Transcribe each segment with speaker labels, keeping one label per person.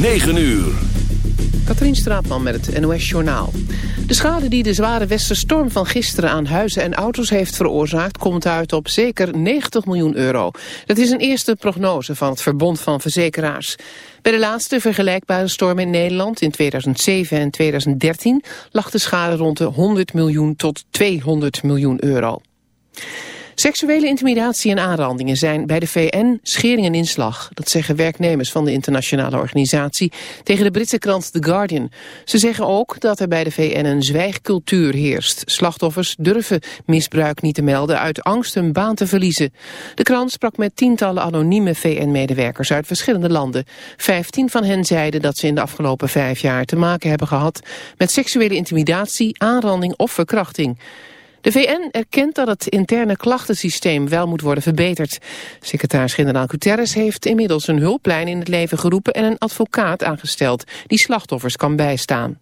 Speaker 1: 9 uur.
Speaker 2: Katrien Straatman met het NOS Journaal. De schade die de zware westerstorm van gisteren aan huizen en auto's heeft veroorzaakt... komt uit op zeker 90 miljoen euro. Dat is een eerste prognose van het Verbond van Verzekeraars. Bij de laatste vergelijkbare storm in Nederland in 2007 en 2013... lag de schade rond de 100 miljoen tot 200 miljoen euro. Seksuele intimidatie en aanrandingen zijn bij de VN schering en inslag. Dat zeggen werknemers van de internationale organisatie tegen de Britse krant The Guardian. Ze zeggen ook dat er bij de VN een zwijgcultuur heerst. Slachtoffers durven misbruik niet te melden uit angst hun baan te verliezen. De krant sprak met tientallen anonieme VN-medewerkers uit verschillende landen. Vijftien van hen zeiden dat ze in de afgelopen vijf jaar te maken hebben gehad met seksuele intimidatie, aanranding of verkrachting. De VN erkent dat het interne klachtensysteem wel moet worden verbeterd. Secretaris-generaal Guterres heeft inmiddels een hulplijn in het leven geroepen en een advocaat aangesteld die slachtoffers kan bijstaan.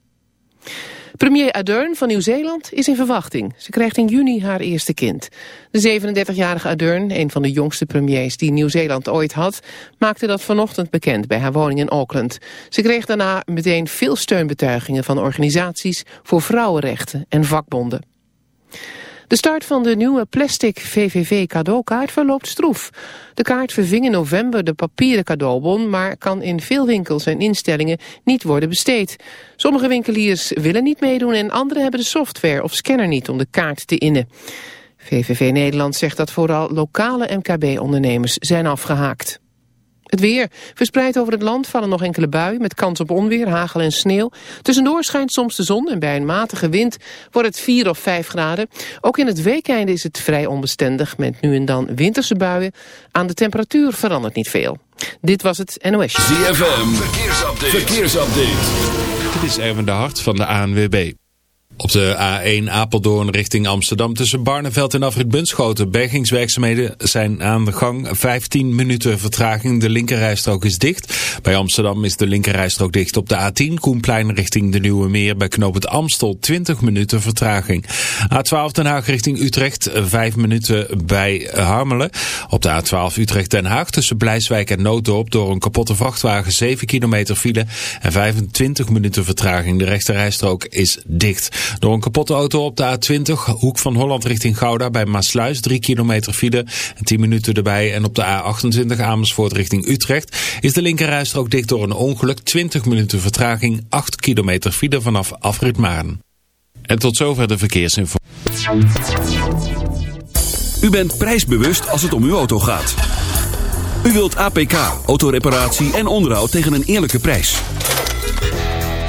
Speaker 2: Premier Ardern van Nieuw-Zeeland is in verwachting. Ze krijgt in juni haar eerste kind. De 37-jarige Ardern, een van de jongste premiers die Nieuw-Zeeland ooit had, maakte dat vanochtend bekend bij haar woning in Auckland. Ze kreeg daarna meteen veel steunbetuigingen van organisaties voor vrouwenrechten en vakbonden. De start van de nieuwe plastic VVV cadeaukaart verloopt stroef. De kaart verving in november de papieren cadeaubon... maar kan in veel winkels en instellingen niet worden besteed. Sommige winkeliers willen niet meedoen... en anderen hebben de software of scanner niet om de kaart te innen. VVV Nederland zegt dat vooral lokale MKB-ondernemers zijn afgehaakt. Het weer. Verspreid over het land vallen nog enkele buien met kans op onweer, hagel en sneeuw. Tussendoor schijnt soms de zon en bij een matige wind wordt het 4 of 5 graden. Ook in het weekende is het vrij onbestendig met nu en dan winterse buien. Aan de temperatuur verandert niet veel. Dit was het NOS.
Speaker 1: ZFM. Verkeersupdate. Verkeersupdate.
Speaker 3: Dit is Erwin de Hart van de ANWB. Op de A1 Apeldoorn richting Amsterdam tussen Barneveld en Afrit Bunschoten. Bergingswerkzaamheden zijn aan de gang. 15 minuten vertraging. De linkerrijstrook is dicht. Bij Amsterdam is de linkerrijstrook dicht op de A10. Koenplein richting de Nieuwe Meer. Bij Knoop het Amstel 20 minuten vertraging. A12 Den Haag richting Utrecht. 5 minuten bij Harmelen. Op de A12 Utrecht Den Haag tussen Blijswijk en Nooddorp. Door een kapotte vrachtwagen 7 kilometer file. En 25 minuten vertraging. De rechterrijstrook is dicht. Door een kapotte auto op de A20, hoek van Holland richting Gouda bij Maasluis, 3 kilometer file en 10 minuten erbij. En op de A28 Amersfoort richting Utrecht is de linkerrijstrook dicht door een ongeluk, 20 minuten vertraging, 8 kilometer file vanaf afrit. En tot zover de verkeersinformatie.
Speaker 1: U bent prijsbewust als het om uw auto gaat. U wilt APK, autoreparatie en onderhoud tegen een eerlijke prijs.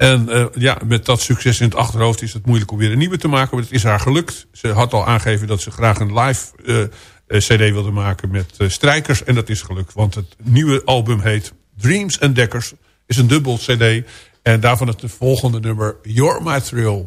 Speaker 4: En uh, ja, met dat succes in het achterhoofd is het moeilijk om weer een nieuwe te maken. Maar het is haar gelukt. Ze had al aangegeven dat ze graag een live uh, cd wilde maken met uh, strijkers. En dat is gelukt. Want het nieuwe album heet Dreams and Deckers. Is een dubbel cd. En daarvan het volgende nummer You're My Thrill.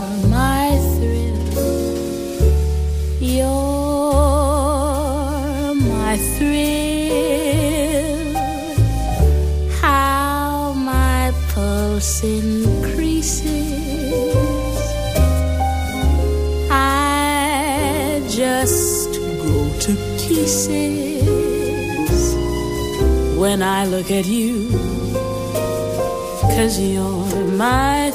Speaker 5: when I look at you. Cause you're my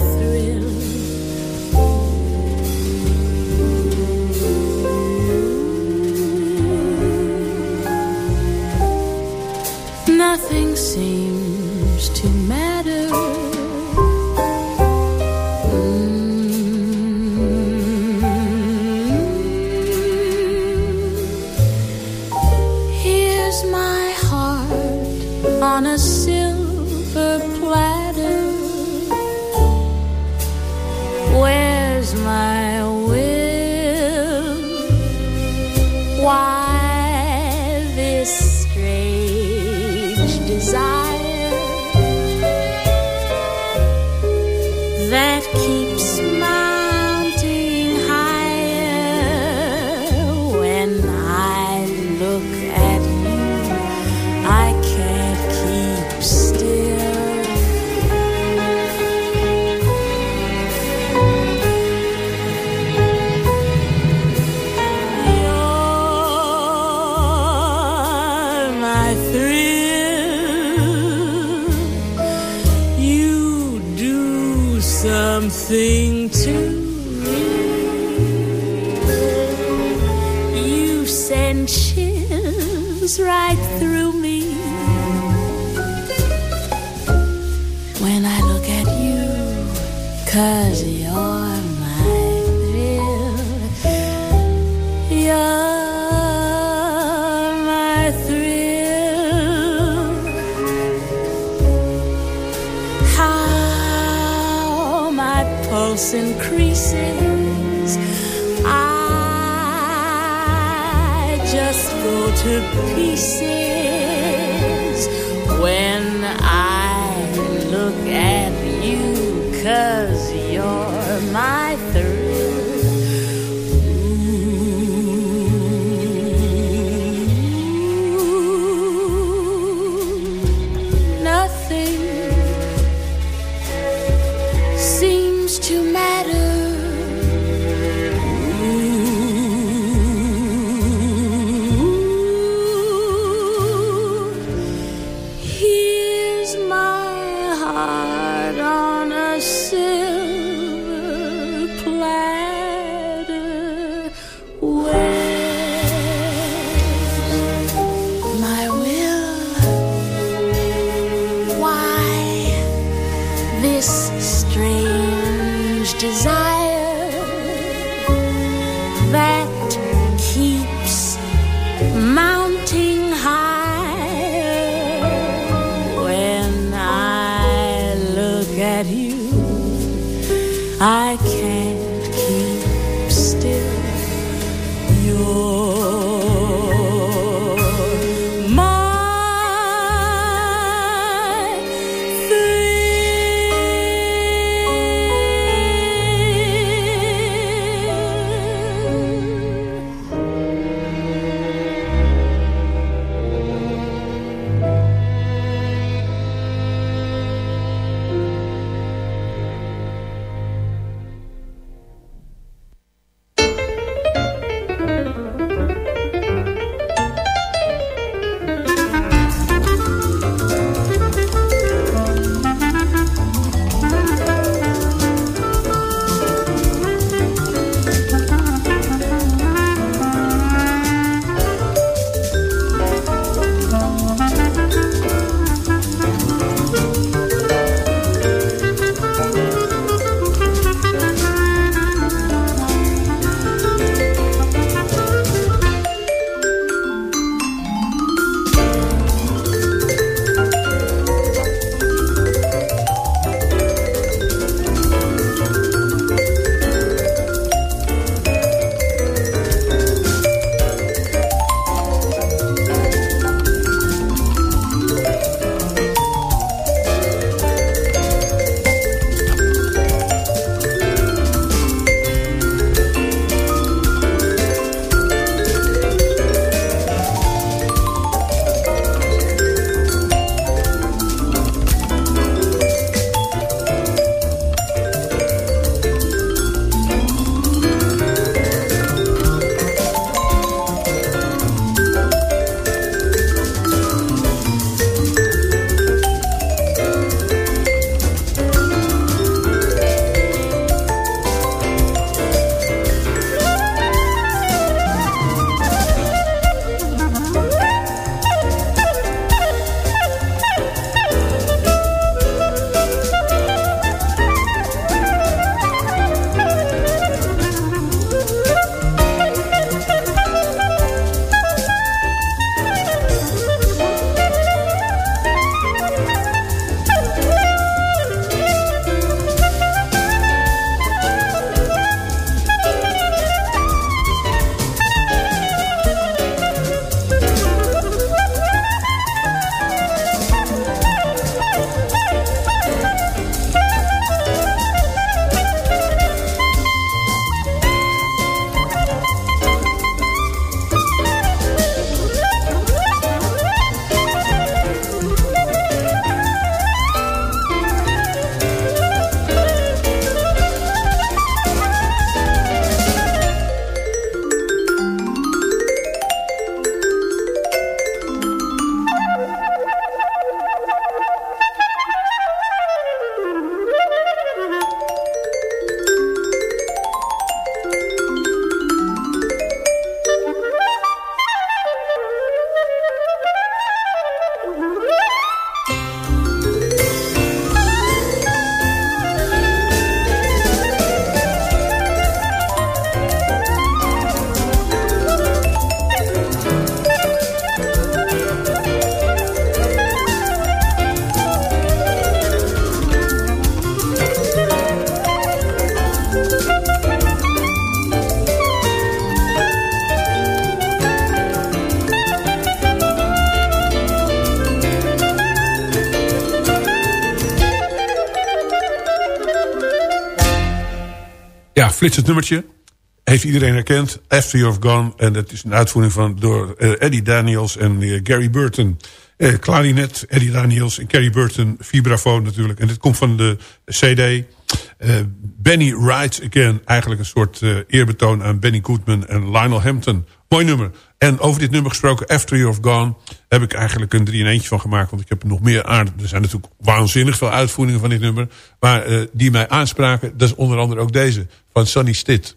Speaker 5: to pieces
Speaker 4: flitsend nummertje. Heeft iedereen herkend. After You've Gone. En dat is een uitvoering van door eh, Eddie Daniels en eh, Gary Burton. Eh, klarinet, Eddie Daniels en Gary Burton. Vibrafoon natuurlijk. En dit komt van de CD. Benny Rides Again. Eigenlijk een soort eerbetoon aan Benny Goodman en Lionel Hampton. Mooi nummer. En over dit nummer gesproken, After You've Gone... heb ik eigenlijk een drie in eentje van gemaakt. Want ik heb nog meer aan. Er zijn natuurlijk waanzinnig veel uitvoeringen van dit nummer. Maar eh, die mij aanspraken, dat is onder andere ook deze. Van Sonny Stitt.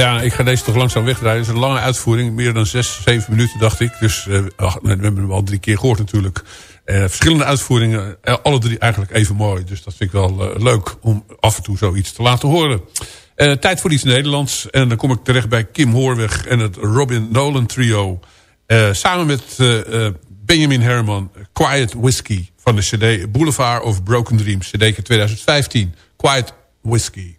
Speaker 4: Ja, ik ga deze toch langzaam wegdraaien. Het is een lange uitvoering, meer dan zes, zeven minuten dacht ik. Dus ach, we hebben hem al drie keer gehoord natuurlijk. Uh, verschillende uitvoeringen, uh, alle drie eigenlijk even mooi. Dus dat vind ik wel leuk om af en toe zoiets te laten horen. tijd voor iets Nederlands. En dan kom ik terecht bij Kim Hoorweg en het Robin Nolan trio. samen met Benjamin Herman, Quiet Whiskey van de cd Boulevard of Broken Dreams. cd 2015, Quiet Whiskey.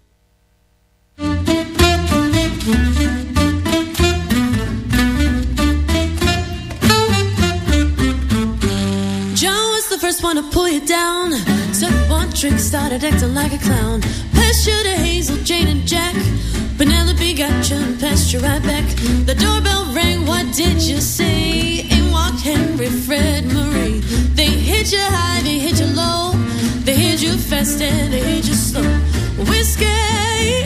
Speaker 6: First one to pull you down. Took one trick, started acting like a clown. Passed you to Hazel, Jane, and Jack. Penelope got you and passed you right back. The doorbell rang, what did you say? In walked Henry, Fred, Marie. They hit you high, they hit you low. They hit you fast and they hit you slow. Whiskey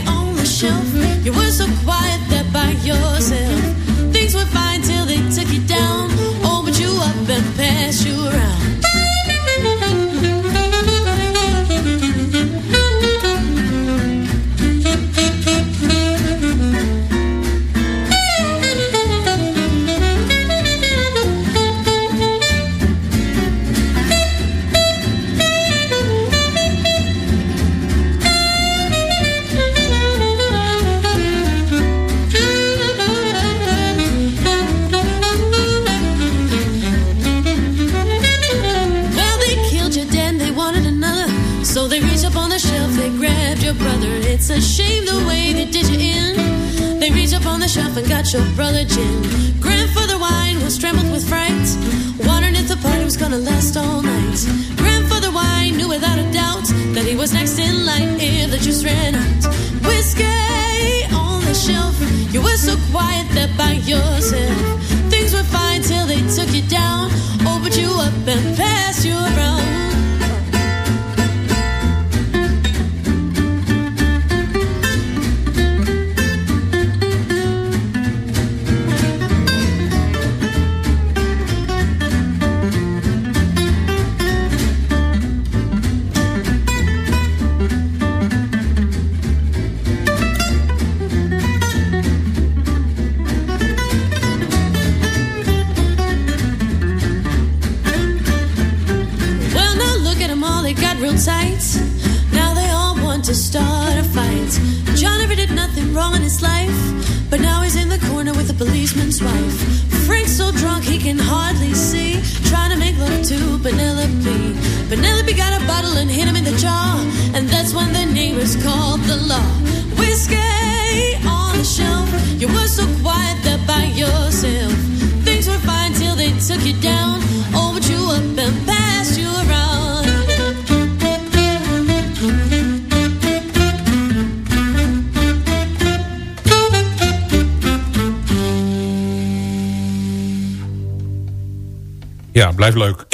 Speaker 6: on the shelf. You were so quiet there by yourself. Things were fine till they took you down. Oh, Opened you up and passed you around. It's a shame the way they did you in. They reached up on the shelf and got your brother gin. Grandfather wine was trembled with fright, wondering if the party was gonna last all night. Grandfather wine knew without a doubt that he was next in line if the juice ran out. Whiskey on the shelf, you were so quiet there by yourself. Things were fine till they took you down, opened you up and passed you around.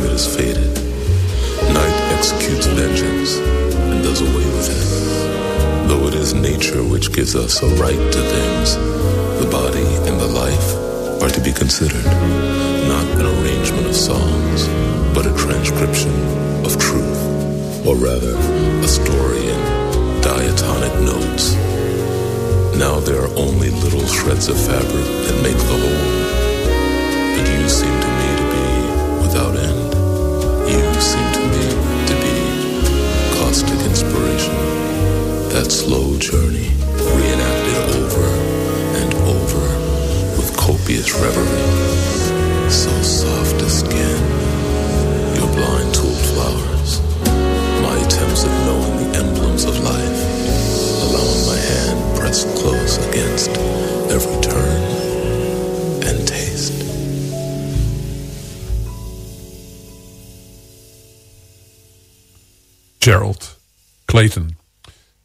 Speaker 7: Song that is faded. Night executes vengeance and does away with it. Though it is nature which gives us a right to things, the body and the life are to be considered, not an arrangement of songs, but a transcription of truth, or rather, a story in diatonic notes. Now there are only little shreds of fabric that make the whole. But you seem That slow journey reenacted over and over with copious reverie. So soft a skin, your blind tooled flowers. My attempts at knowing the emblems of life allowing my hand pressed close against every turn and taste.
Speaker 4: Gerald Clayton.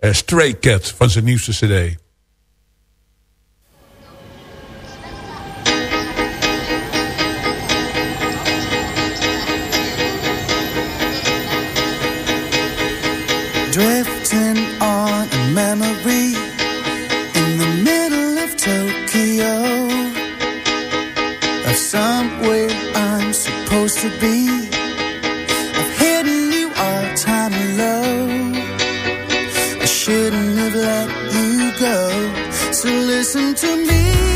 Speaker 4: Uh, Stray Cat van zijn nieuwste cd.
Speaker 8: Drifting on a memory listen to me.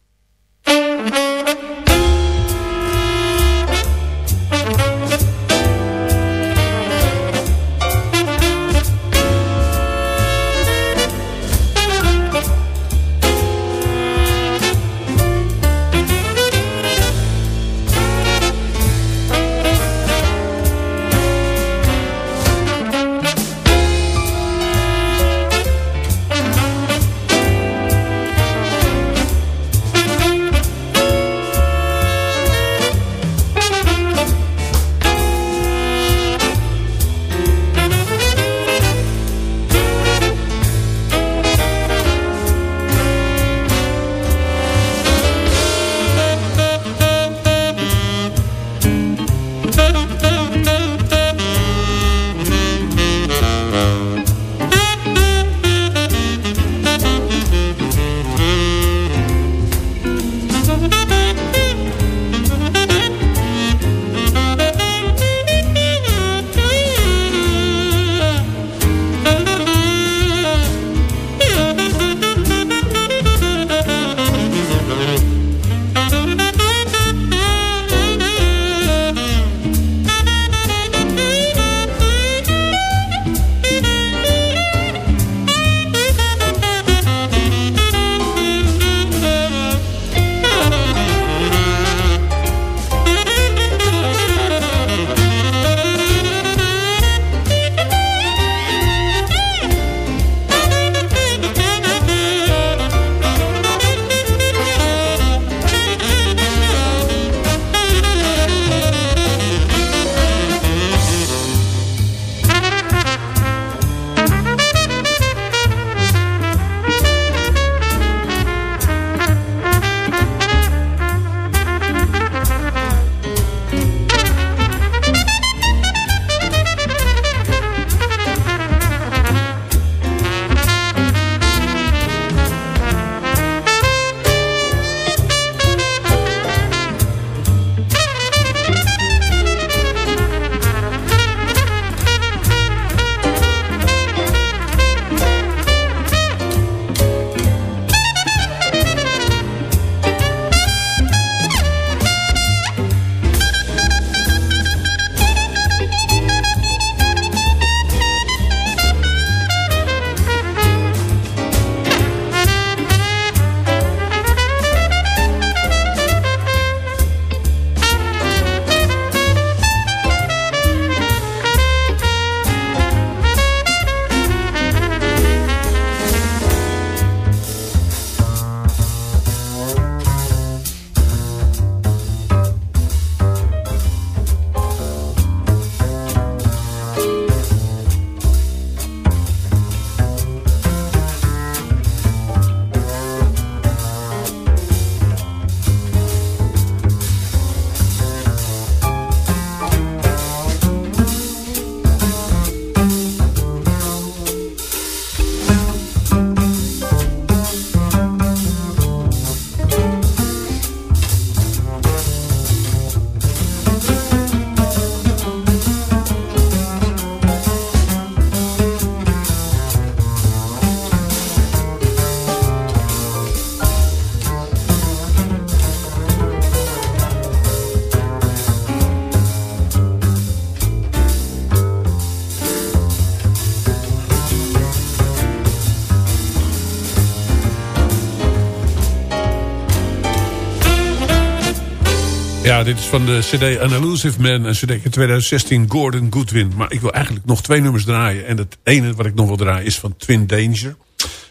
Speaker 4: Dit is van de CD An Elusive Man en CD 2016 Gordon Goodwin. Maar ik wil eigenlijk nog twee nummers draaien. En het ene wat ik nog wil draaien is van Twin Danger.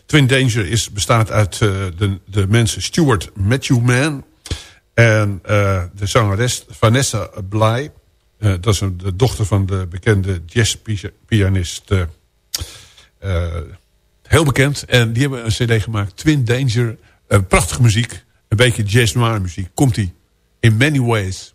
Speaker 4: Twin Danger is, bestaat uit uh, de, de mensen Stuart Matthew Man... en uh, de zangeres Vanessa Bly. Uh, dat is een, de dochter van de bekende jazzpianist... heel bekend. En die hebben een cd gemaakt, Twin Danger. prachtige muziek, een beetje jazz noir muziek. Komt-ie. In many ways.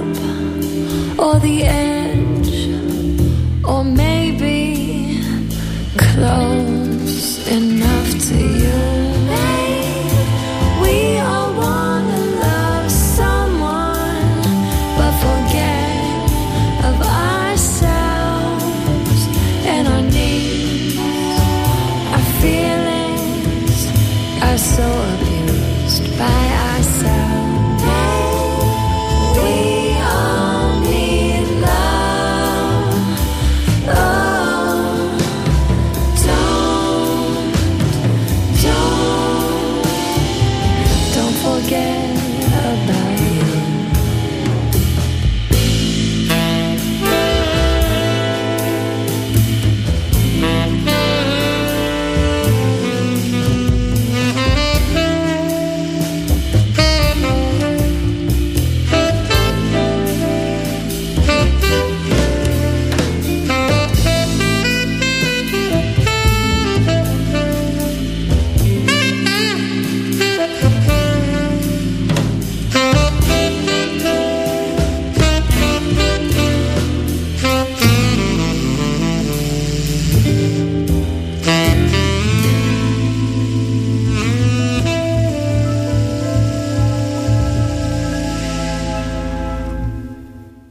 Speaker 9: slow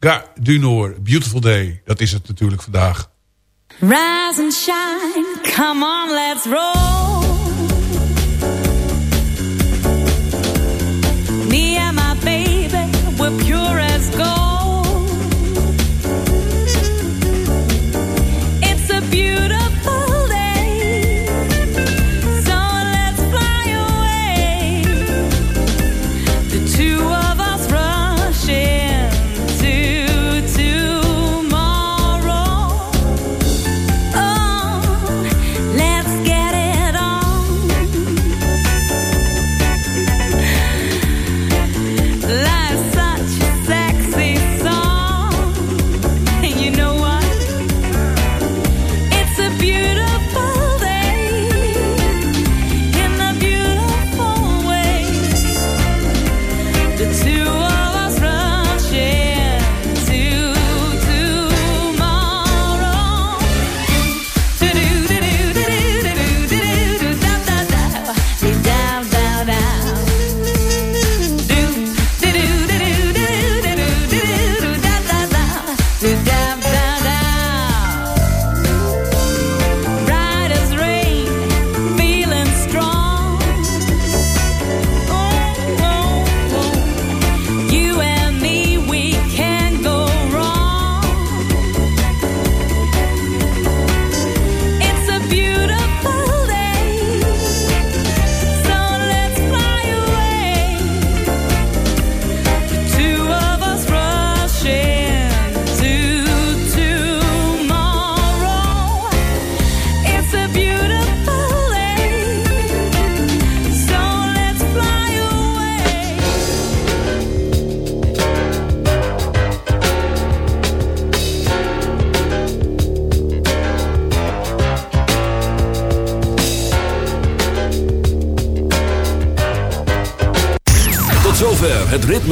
Speaker 4: Gare du Nord, Beautiful Day. Dat is het natuurlijk vandaag.
Speaker 5: Rise and shine, come on, let's roll.